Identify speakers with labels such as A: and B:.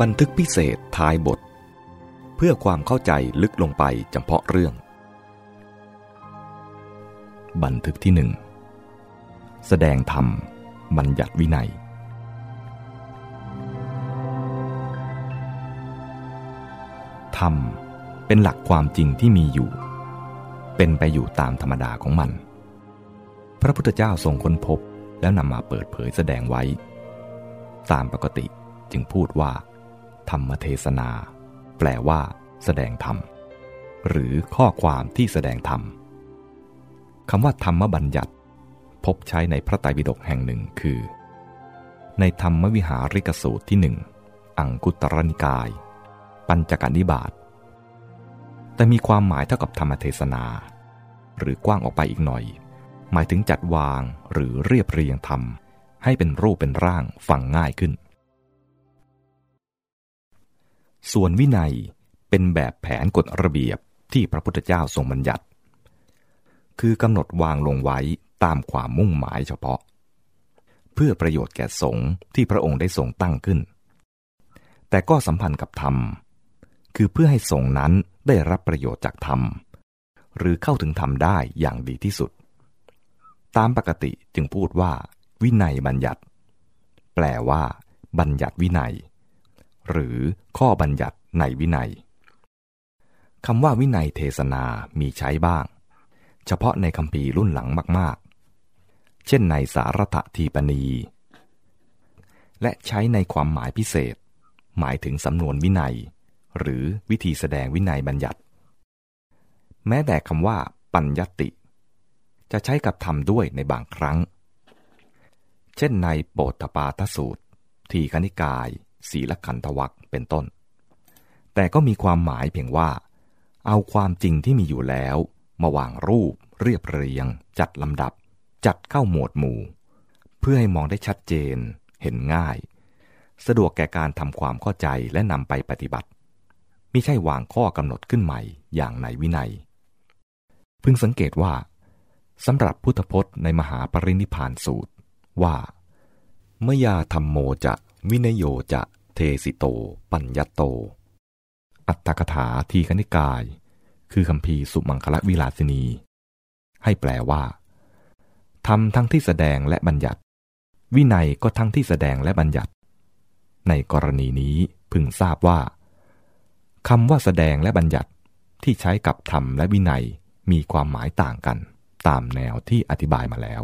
A: บันทึกพิเศษท้ายบท เพื่อความเข้าใจลึกลงไปเฉพาะเรื่อง บันทึกที่หนึ่งแสดงธรรม บัญญัติวินัย ธรรมเป็นหลักความจริงที่มีอยู่ เป็นไปอยู่ตามธรรมดาของมัน พระพุทธเจ้าทรงค้นพบแล้วนำมาเปิดเผยแสดงไว้ ตามปกติจึงพูดว่า ธรรมเทศนา แปลว่า แสดงธรรม หรือข้อความที่แสดงธรรมคำว่าธรรมบัญญัติ พบใช้ในพระไตรปิฎกแห่งหนึ่งคือ ในธรรมวิหาริกสูตรที่หนึ่งอังคุตรนิกาย ปัญจกนิบาตแต่มีความหมายเท่ากับธรรมเทศนา หรือกว้างออกไปอีกหน่อย หมายถึงจัดวางหรือเรียบเรียงธรรม ให้เป็นรูปเป็นร่างฟังง่ายขึ้น ส่วนวินัยเป็นแบบแผนกฎระเบียบที่พระพุทธเจ้าทรงบัญญัติ คือกำหนดวางลงไว้ตามความมุ่งหมายเฉพาะ เพื่อประโยชน์แก่สงฆ์ที่พระองค์ได้ทรงตั้งขึ้น แต่ก็สัมพันธ์กับธรรม คือเพื่อให้สงฆ์นั้นได้รับประโยชน์จากธรรม หรือเข้าถึงธรรมได้อย่างดีที่สุด ตามปกติจึงพูดว่า วินัยบัญญัติ แปลว่า บัญญัติวินัย หรือข้อบัญญัติในวินัยคำว่าวินัยเทศนามีใช้บ้าง เฉพาะในคำพีรุ่นหลังมากๆ เช่นในสารถทีปณี และใช้ในความหมายพิเศษ หมายถึงสำนวนวินัย หรือวิธีแสดงวินัยบัญญัติ แม้แต่คำว่าปัญญติ จะใช้กับธรรมด้วยในบางครั้ง เช่นในโปตปาทสูตร ทีคณิกาย ศีลขันธวัคเป็นต้น แต่ก็มีความหมายเพียงว่า เอาความจริงที่มีอยู่แล้ว มาวางรูป เรียบเรียง จัดลำดับ จัดเข้าหมวดหมู่ เพื่อให้มองได้ชัดเจน เห็นง่าย สะดวกแก่การทำความเข้าใจและนำไปปฏิบัติม่ใช่วางข้อกำหนดขึ้นใหม่อย่างในวินัย พึงสังเกตว่าสำหรับพุทธพจน์ในมหาปรินิพานสูตรว่า เมยาธรรมโมจะวินโยจะ เทสิโต ปัญญโต อัตถกถาทีคณิกาย คือคำพีสุมังคลวิลาสินี ให้แปลว่าทำทั้งที่แสดงและบัญญัติ วินัยก็ทั้งที่แสดงและบัญญัติ ในกรณีนี้พึงทราบว่าคำว่าแสดงและบัญญัติที่ใช้กับธรรมและวินัยมีความหมายต่างกัน ตามแนวที่อธิบายมาแล้ว